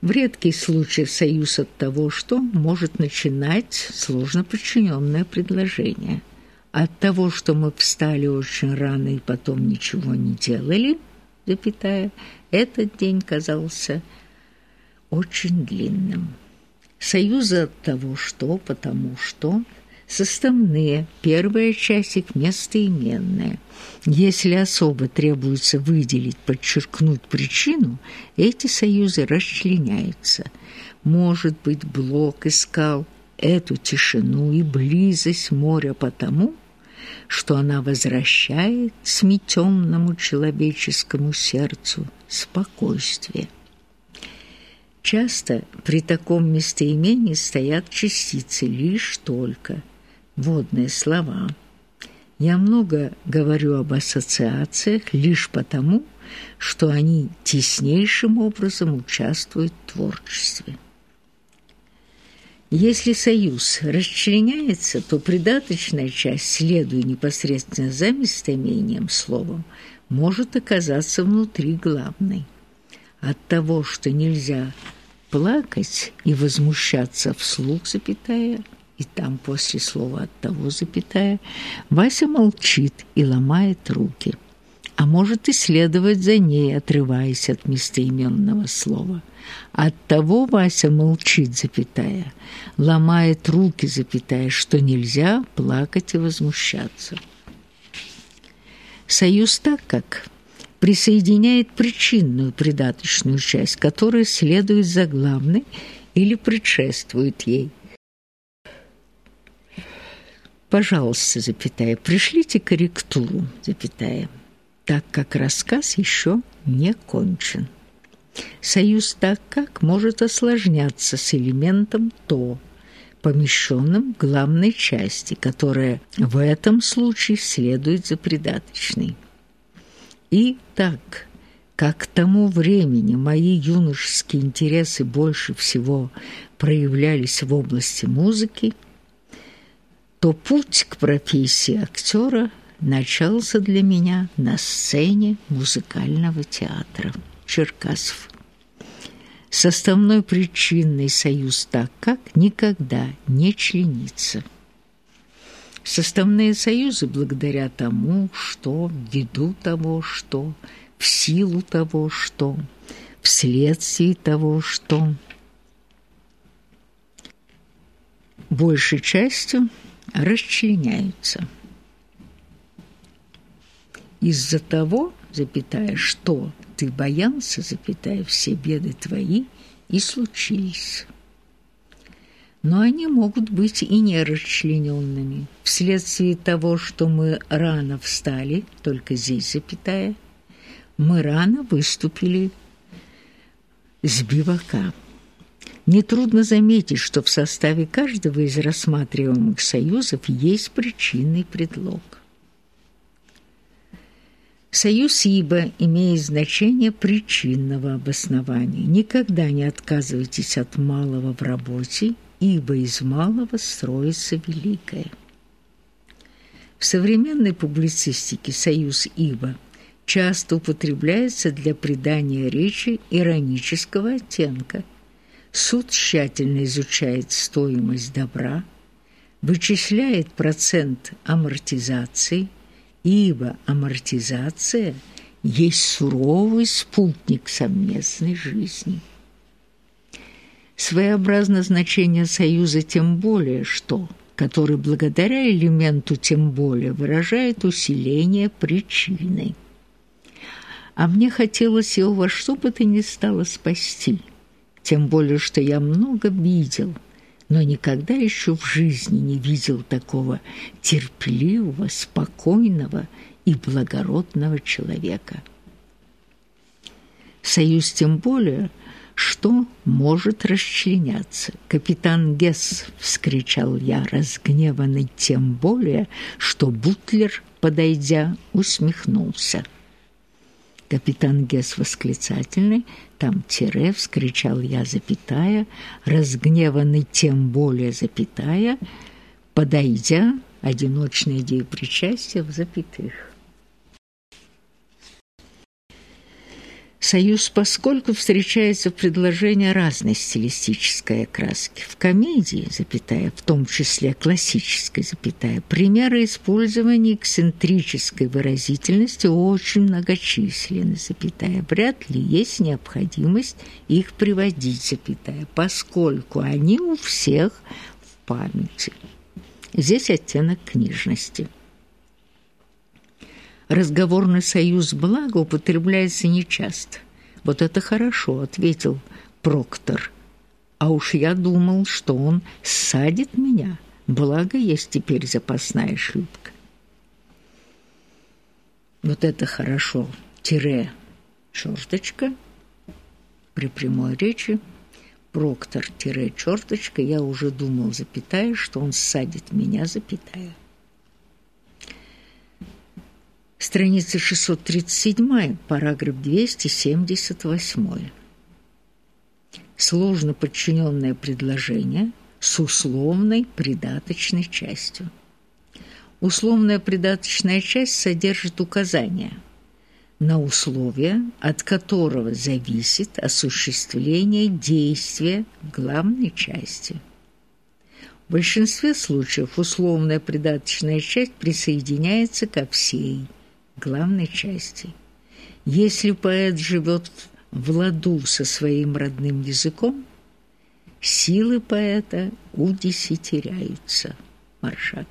В редкий случай союз от того, что может начинать сложно подчиненное предложение. От того, что мы встали очень рано и потом ничего не делали, запятая, этот день казался очень длинным. Союзы от того, что, потому что, составные, первая часть их местоименная. Если особо требуется выделить, подчеркнуть причину, эти союзы расчленяются. Может быть, Блок искал эту тишину и близость моря потому, что она возвращает сметенному человеческому сердцу спокойствие. Часто при таком местоимении стоят частицы лишь только, водные слова. Я много говорю об ассоциациях лишь потому, что они теснейшим образом участвуют в творчестве. Если союз расчленяется, то придаточная часть, следуя непосредственно за местоимением словом, может оказаться внутри главной. От того, что нельзя плакать и возмущаться вслух, запятая, и там после слова «от того», запятая, Вася молчит и ломает руки, а может и следовать за ней, отрываясь от местоименного слова. От того Вася молчит, запятая, ломает руки, запятая, что нельзя плакать и возмущаться. Союз так как присоединяет причинную придаточную часть, которая следует за главной или предшествует ей. Пожалуйста, запятая, пришлите корректуру, запятая, так как рассказ еще не кончен. Союз так как может осложняться с элементом «то», помещенным в главной части, которая в этом случае следует за придаточной. И так, как к тому времени мои юношеские интересы больше всего проявлялись в области музыки, то путь к профессии актера начался для меня на сцене музыкального театра Черкасов. Составной причинный союз так как никогда не членится – Составные союзы благодаря тому, что, ввиду того, что, в силу того, что, вследствие того, что, большей частью расчленяются. Из-за того, запятая, что ты боялся, запятая, все беды твои и случились но они могут быть и нерасчлененными. Вследствие того, что мы рано встали, только здесь запятая, мы рано выступили с бивака. Нетрудно заметить, что в составе каждого из рассматриваемых союзов есть причинный предлог. Союз ибо имеет значение причинного обоснования. Никогда не отказывайтесь от малого в работе – ибо из малого строится великое. В современной публицистике союз «ибо» часто употребляется для придания речи иронического оттенка. Суд тщательно изучает стоимость добра, вычисляет процент амортизации, ибо амортизация есть суровый спутник совместной жизни. Своеобразно значение союза тем более, что, который благодаря элементу тем более выражает усиление причины. А мне хотелось его во что бы то ни стало спасти, тем более, что я много видел, но никогда еще в жизни не видел такого терпеливого, спокойного и благородного человека. Союз тем более – что может расчленяться. «Капитан Гесс!» — вскричал я, разгневанный тем более, что Бутлер, подойдя, усмехнулся. «Капитан Гесс восклицательный, там тире!» — вскричал я, запятая, разгневанный тем более, запятая, подойдя, одиночная идея причастия в запятых. Союз поскольку встречается в предложении разной стилистической окраски. В комедии, запятая, в том числе классической, запятая, примеры использования эксцентрической выразительности очень многочисленны, запятая. Вряд ли есть необходимость их приводить, запятая, поскольку они у всех в памяти. Здесь оттенок книжности. Разговорный союз «благо» употребляется нечасто. «Вот это хорошо», — ответил Проктор. «А уж я думал, что он садит меня. Благо, есть теперь запасная шлюпка». Вот это хорошо. Тире черточка при прямой речи. Проктор тире черточка. Я уже думал, запятая, что он садит меня, запятая. Страница 637, параграф 278. Сложно подчиненное предложение с условной придаточной частью. Условная придаточная часть содержит указания на условия, от которого зависит осуществление действия в главной части. В большинстве случаев условная придаточная часть присоединяется ко всей – главной части. Если поэт живет в ладу со своим родным языком, силы поэта удесятеряются. Маршак.